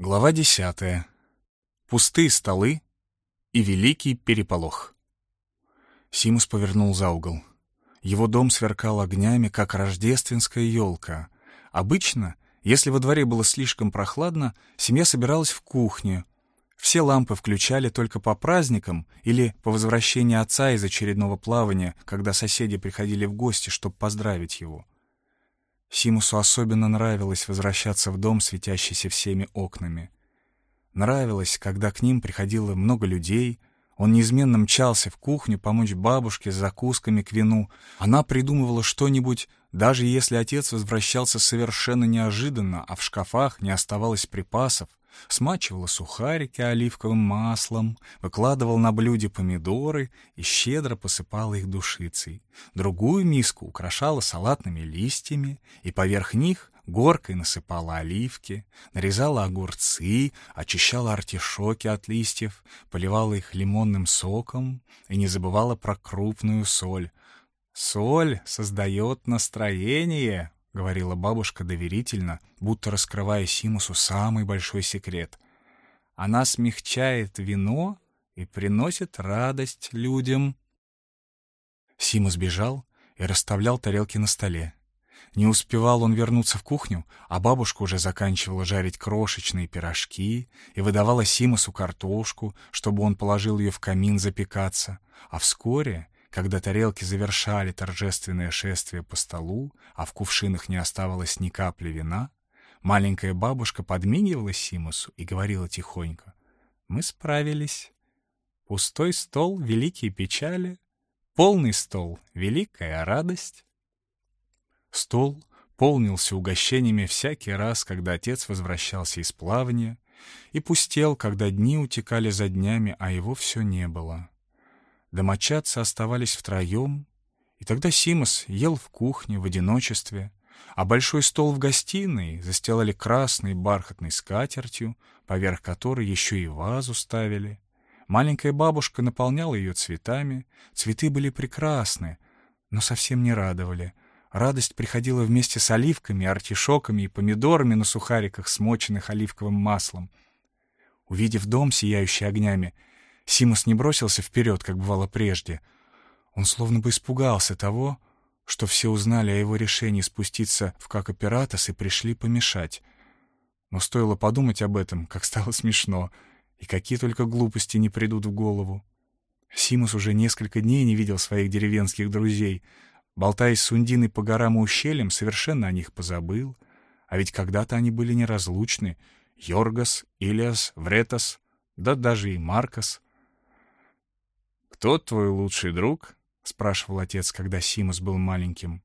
Глава десятая. Пустые столы и великий переполох. Симус повернул за угол. Его дом сверкал огнями, как рождественская елка. Обычно, если во дворе было слишком прохладно, семья собиралась в кухне. Все лампы включали только по праздникам или по возвращении отца из очередного плавания, когда соседи приходили в гости, чтобы поздравить его. Симусу особенно нравилось возвращаться в дом, светящийся всеми окнами. Нравилось, когда к ним приходило много людей, он неизменно мчался в кухню помочь бабушке с закусками к вину. Она придумывала что-нибудь, даже если отец возвращался совершенно неожиданно, а в шкафах не оставалось припасов, смачивала сухарики оливковым маслом, выкладывала на блюде помидоры и щедро посыпала их душицей. Другую миску украшала салатными листьями и поверх них горкой насыпала оливки, нарезала огурцы, очищала артишоки от листьев, поливала их лимонным соком и не забывала про крупную соль. «Соль создает настроение», — говорила бабушка доверительно, будто раскрывая Симусу самый большой секрет. «Она смягчает вино и приносит радость людям». Симус бежал и расставлял тарелки на столе. Не успевал он вернуться в кухню, а бабушка уже заканчивала жарить крошечные пирожки и выдавала Симусу картошку, чтобы он положил ее в камин запекаться. А вскоре когда тарелки завершали торжественное шествие по столу, а в кувшинах не оставалось ни капли вина, маленькая бабушка подмигивала Симусу и говорила тихонько, «Мы справились. Пустой стол — великие печали, полный стол — великая радость». Стол полнился угощениями всякий раз, когда отец возвращался из плавания, и пустел, когда дни утекали за днями, а его все не было. Домочадцы оставались втроем, и тогда Симос ел в кухне в одиночестве, а большой стол в гостиной застилали красной бархатной скатертью, поверх которой еще и вазу ставили. Маленькая бабушка наполняла ее цветами, цветы были прекрасны, но совсем не радовали. Радость приходила вместе с оливками, артишоками и помидорами на сухариках, смоченных оливковым маслом. Увидев дом, сияющий огнями, Симус не бросился вперед, как бывало прежде. Он словно бы испугался того, что все узнали о его решении спуститься в Какоператос и пришли помешать. Но стоило подумать об этом, как стало смешно, и какие только глупости не придут в голову. Симус уже несколько дней не видел своих деревенских друзей. Болтаясь с Ундиной по горам и ущельям, совершенно о них позабыл. А ведь когда-то они были неразлучны. Йоргас, Илиас, Вретас, да даже и Маркос — «Кто твой лучший друг?» — спрашивал отец, когда Симус был маленьким.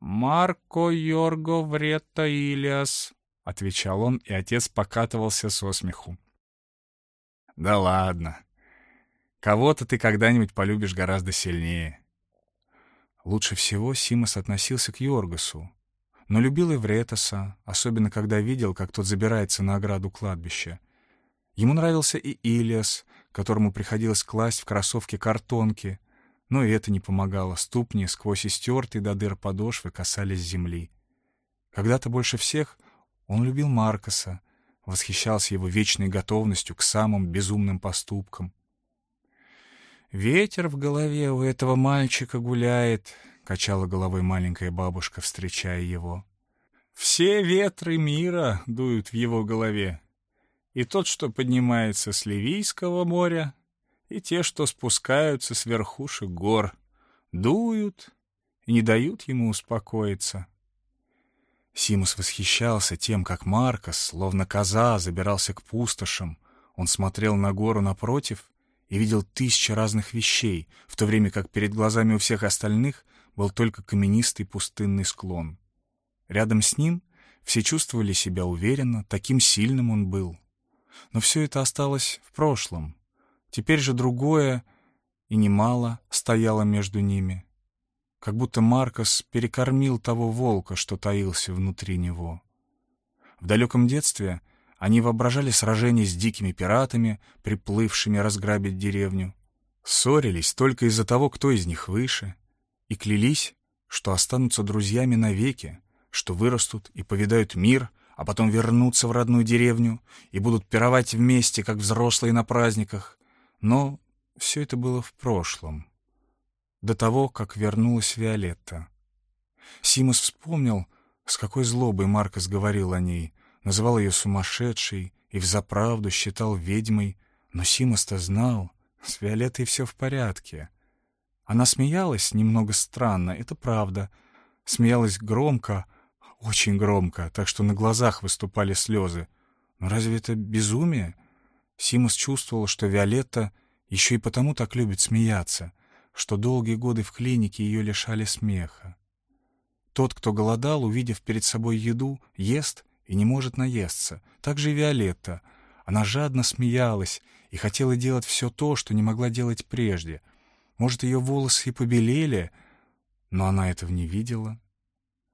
«Марко Йорго Врета Илиас», — отвечал он, и отец покатывался со смеху. «Да ладно. Кого-то ты когда-нибудь полюбишь гораздо сильнее». Лучше всего Симос относился к Йоргасу, но любил и Вретаса, особенно когда видел, как тот забирается на ограду кладбища. Ему нравился и Илиас, которому приходилось класть в кроссовки картонки, но и это не помогало. Ступни сквозь истертые до дыр подошвы касались земли. Когда-то больше всех он любил Маркоса, восхищался его вечной готовностью к самым безумным поступкам. «Ветер в голове у этого мальчика гуляет», — качала головой маленькая бабушка, встречая его. «Все ветры мира дуют в его голове и тот, что поднимается с Ливийского моря, и те, что спускаются с верхушек гор, дуют и не дают ему успокоиться. Симус восхищался тем, как Маркос, словно коза, забирался к пустошам. Он смотрел на гору напротив и видел тысячи разных вещей, в то время как перед глазами у всех остальных был только каменистый пустынный склон. Рядом с ним все чувствовали себя уверенно, таким сильным он был. Но все это осталось в прошлом. Теперь же другое, и немало, стояло между ними. Как будто Маркос перекормил того волка, что таился внутри него. В далеком детстве они воображали сражение с дикими пиратами, приплывшими разграбить деревню. Ссорились только из-за того, кто из них выше, и клялись, что останутся друзьями навеки, что вырастут и повидают мир — а потом вернутся в родную деревню и будут пировать вместе, как взрослые на праздниках. Но все это было в прошлом, до того, как вернулась Виолетта. Симус вспомнил, с какой злобой Маркос говорил о ней, называл ее сумасшедшей и взаправду считал ведьмой, но Симус-то знал, с Виолеттой все в порядке. Она смеялась немного странно, это правда. Смеялась громко, очень громко, так что на глазах выступали слезы. Но разве это безумие? Симус чувствовал, что Виолетта еще и потому так любит смеяться, что долгие годы в клинике ее лишали смеха. Тот, кто голодал, увидев перед собой еду, ест и не может наесться. Так же и Виолетта. Она жадно смеялась и хотела делать все то, что не могла делать прежде. Может, ее волосы и побелели, но она этого не видела.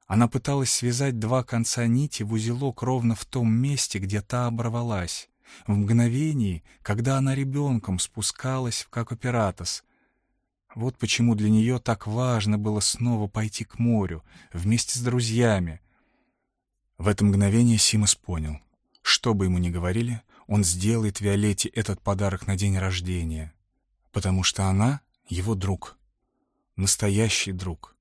Она пыталась связать два конца нити в узелок ровно в том месте, где та оборвалась. В мгновении, когда она ребенком спускалась в Какоператос. Вот почему для нее так важно было снова пойти к морю, вместе с друзьями. В это мгновение Симас понял. Что бы ему ни говорили, он сделает Виолетте этот подарок на день рождения. Потому что она — его друг. Настоящий друг.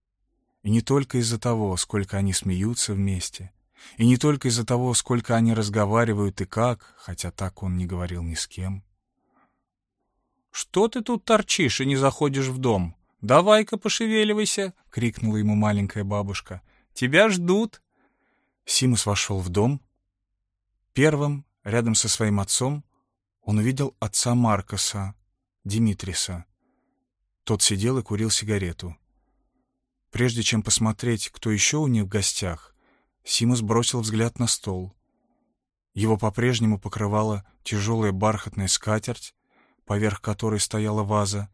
И не только из-за того, сколько они смеются вместе, и не только из-за того, сколько они разговаривают и как, хотя так он не говорил ни с кем. «Что ты тут торчишь и не заходишь в дом? Давай-ка пошевеливайся!» — крикнула ему маленькая бабушка. «Тебя ждут!» Симус вошел в дом. Первым, рядом со своим отцом, он увидел отца Маркоса, Димитриса. Тот сидел и курил сигарету. Прежде чем посмотреть, кто еще у них в гостях, Симус бросил взгляд на стол. Его по-прежнему покрывала тяжелая бархатная скатерть, поверх которой стояла ваза,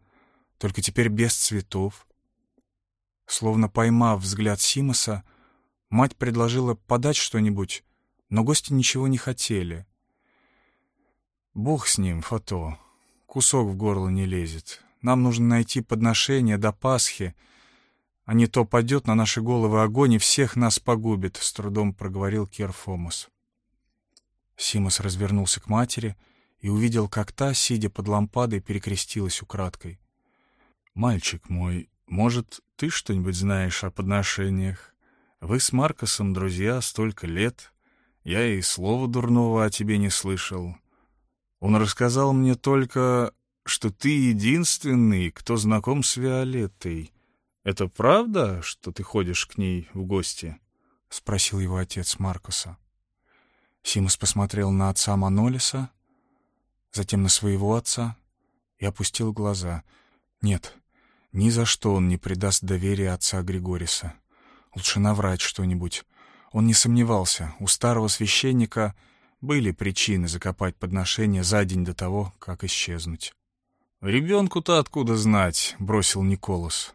только теперь без цветов. Словно поймав взгляд Симоса, мать предложила подать что-нибудь, но гости ничего не хотели. «Бог с ним, Фото. Кусок в горло не лезет. Нам нужно найти подношение до Пасхи, а не то падет на наши головы огонь и всех нас погубит», — с трудом проговорил Керфомус. Симос развернулся к матери и увидел, как та, сидя под лампадой, перекрестилась украдкой. «Мальчик мой, может, ты что-нибудь знаешь о подношениях? Вы с Маркосом друзья столько лет. Я и слова дурного о тебе не слышал. Он рассказал мне только, что ты единственный, кто знаком с Виолеттой. «Это правда, что ты ходишь к ней в гости?» — спросил его отец Маркуса. Симус посмотрел на отца Манолиса, затем на своего отца и опустил глаза. Нет, ни за что он не предаст доверия отца Григориса. Лучше наврать что-нибудь. Он не сомневался, у старого священника были причины закопать подношение за день до того, как исчезнуть. «Ребенку-то откуда знать?» — бросил Николас.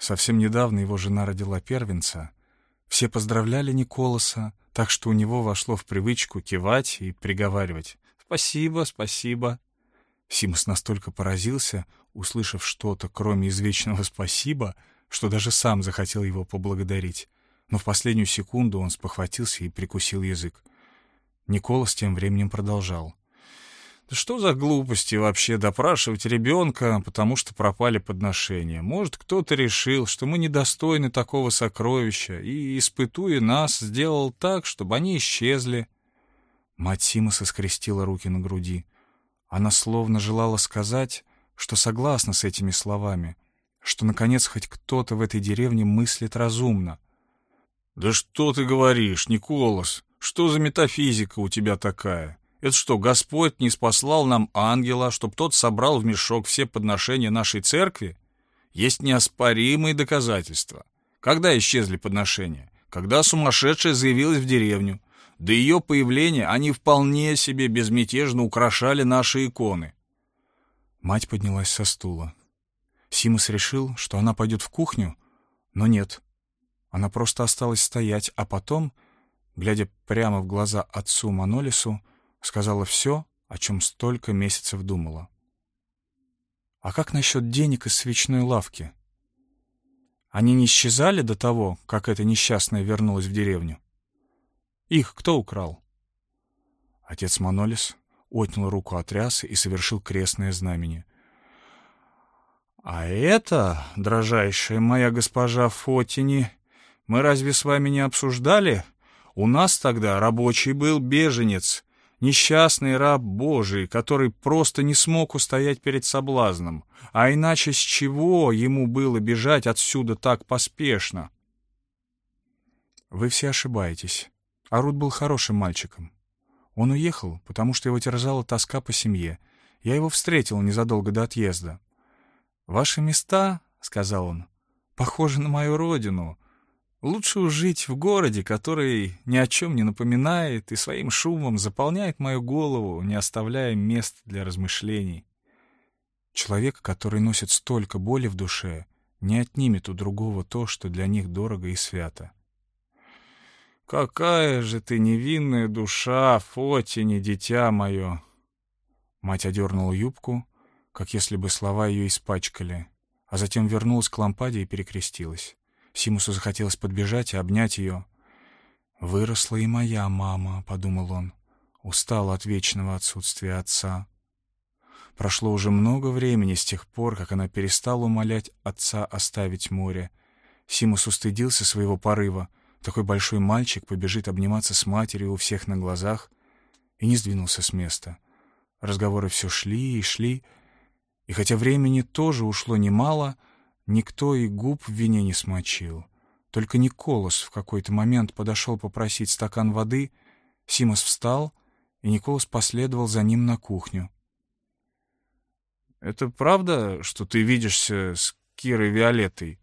Совсем недавно его жена родила первенца. Все поздравляли Николаса, так что у него вошло в привычку кивать и приговаривать «Спасибо, спасибо». Симс настолько поразился, услышав что-то, кроме извечного «спасибо», что даже сам захотел его поблагодарить. Но в последнюю секунду он спохватился и прикусил язык. Николас тем временем продолжал. Да что за глупости вообще допрашивать ребенка, потому что пропали подношения? Может, кто-то решил, что мы недостойны такого сокровища, и, испытуя нас, сделал так, чтобы они исчезли. Мать Симоса скрестила руки на груди. Она словно желала сказать, что согласна с этими словами, что, наконец, хоть кто-то в этой деревне мыслит разумно. «Да что ты говоришь, Николас? Что за метафизика у тебя такая?» Это что, Господь не спаслал нам ангела, чтоб тот собрал в мешок все подношения нашей церкви? Есть неоспоримые доказательства. Когда исчезли подношения? Когда сумасшедшая заявилась в деревню. До ее появления они вполне себе безмятежно украшали наши иконы. Мать поднялась со стула. Симус решил, что она пойдет в кухню, но нет. Она просто осталась стоять, а потом, глядя прямо в глаза отцу Манолису, сказала все, о чем столько месяцев думала. А как насчет денег из свечной лавки? Они не исчезали до того, как эта несчастная вернулась в деревню? Их кто украл?» Отец Манолис отнял руку от рясы и совершил крестное знамение. «А это, дрожайшая моя госпожа Фотини, мы разве с вами не обсуждали? У нас тогда рабочий был беженец, несчастный раб Божий, который просто не смог устоять перед соблазном. А иначе с чего ему было бежать отсюда так поспешно?» «Вы все ошибаетесь. Арут был хорошим мальчиком. Он уехал, потому что его терзала тоска по семье. Я его встретил незадолго до отъезда. «Ваши места, — сказал он, — похожи на мою родину. Лучше жить в городе, который ни о чем не напоминает и своим шумом заполняет мою голову, не оставляя мест для размышлений. Человек, который носит столько боли в душе, не отнимет у другого то, что для них дорого и свято. «Какая же ты невинная душа, Фотини, дитя мое!» Мать одернула юбку, как если бы слова ее испачкали, а затем вернулась к лампаде и перекрестилась. Симусу захотелось подбежать и обнять ее. «Выросла и моя мама», — подумал он. Устал от вечного отсутствия отца. Прошло уже много времени с тех пор, как она перестала умолять отца оставить море. Симус устыдился своего порыва. Такой большой мальчик побежит обниматься с матерью у всех на глазах и не сдвинулся с места. Разговоры все шли и шли, и хотя времени тоже ушло немало, никто и губ в вине не смочил. Только Николас в какой-то момент подошел попросить стакан воды, Симос встал, и Николас последовал за ним на кухню. «Это правда, что ты видишься с Кирой Виолеттой?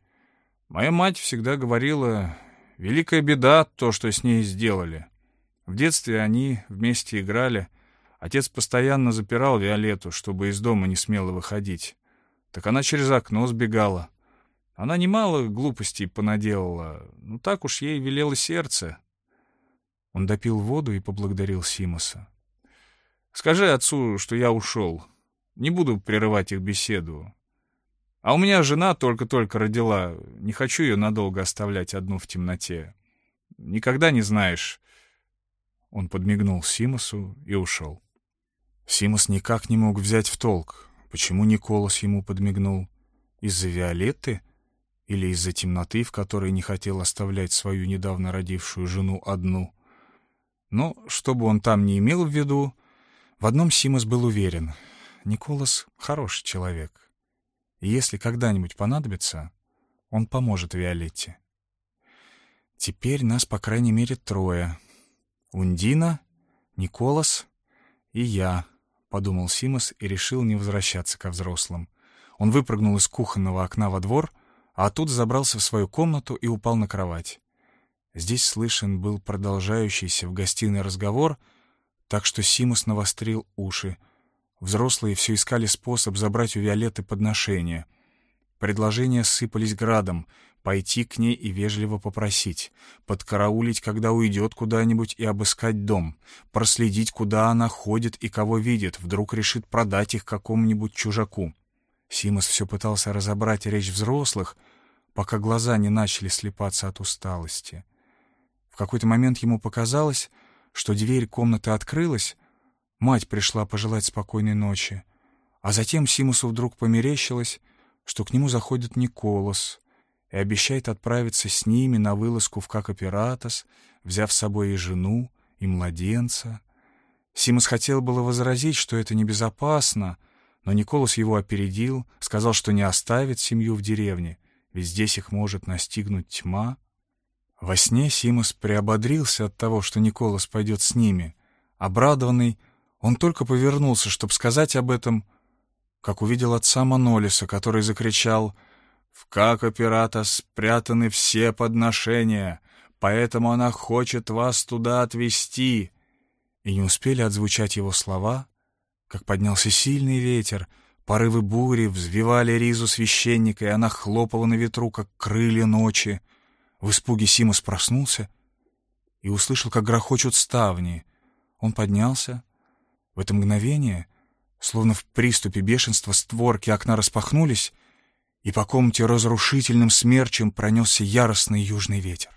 Моя мать всегда говорила, великая беда то, что с ней сделали. В детстве они вместе играли, Отец постоянно запирал Виолетту, чтобы из дома не смело выходить. Так она через окно сбегала. Она немало глупостей понаделала. Ну так уж ей велело сердце. Он допил воду и поблагодарил Симоса. «Скажи отцу, что я ушел. Не буду прерывать их беседу. А у меня жена только-только родила. Не хочу ее надолго оставлять одну в темноте. Никогда не знаешь». Он подмигнул Симосу и ушел. Симос никак не мог взять в толк, почему Николас ему подмигнул. Из-за Виолетты или из-за темноты, в которой не хотел оставлять свою недавно родившую жену одну. Но, что бы он там не имел в виду, в одном Симос был уверен — Николас — хороший человек. И если когда-нибудь понадобится, он поможет Виолетте. Теперь нас, по крайней мере, трое. Ундина, Николас и я —— подумал Симос и решил не возвращаться ко взрослым. Он выпрыгнул из кухонного окна во двор, а оттуда забрался в свою комнату и упал на кровать. Здесь слышен был продолжающийся в гостиной разговор, так что Симос навострил уши. Взрослые все искали способ забрать у Виолетты подношения. Предложения сыпались градом — пойти к ней и вежливо попросить, подкараулить, когда уйдет куда-нибудь и обыскать дом, проследить, куда она ходит и кого видит, вдруг решит продать их какому-нибудь чужаку. Симос все пытался разобрать речь взрослых, пока глаза не начали слепаться от усталости. В какой-то момент ему показалось, что дверь комнаты открылась, мать пришла пожелать спокойной ночи, а затем Симусу вдруг померещилось, что к нему заходит Николас — и обещает отправиться с ними на вылазку в Какоператос, взяв с собой и жену, и младенца. Симус хотел было возразить, что это небезопасно, но Николас его опередил, сказал, что не оставит семью в деревне, ведь здесь их может настигнуть тьма. Во сне Симус приободрился от того, что Николас пойдет с ними. Обрадованный, он только повернулся, чтобы сказать об этом, как увидел отца Манолиса, который закричал — в Какопирата спрятаны все подношения, поэтому она хочет вас туда отвезти». И не успели отзвучать его слова, как поднялся сильный ветер, порывы бури взвивали ризу священника, и она хлопала на ветру, как крылья ночи. В испуге Симус проснулся и услышал, как грохочут ставни. Он поднялся. В это мгновение, словно в приступе бешенства, створки окна распахнулись — и по комнате разрушительным смерчем пронесся яростный южный ветер.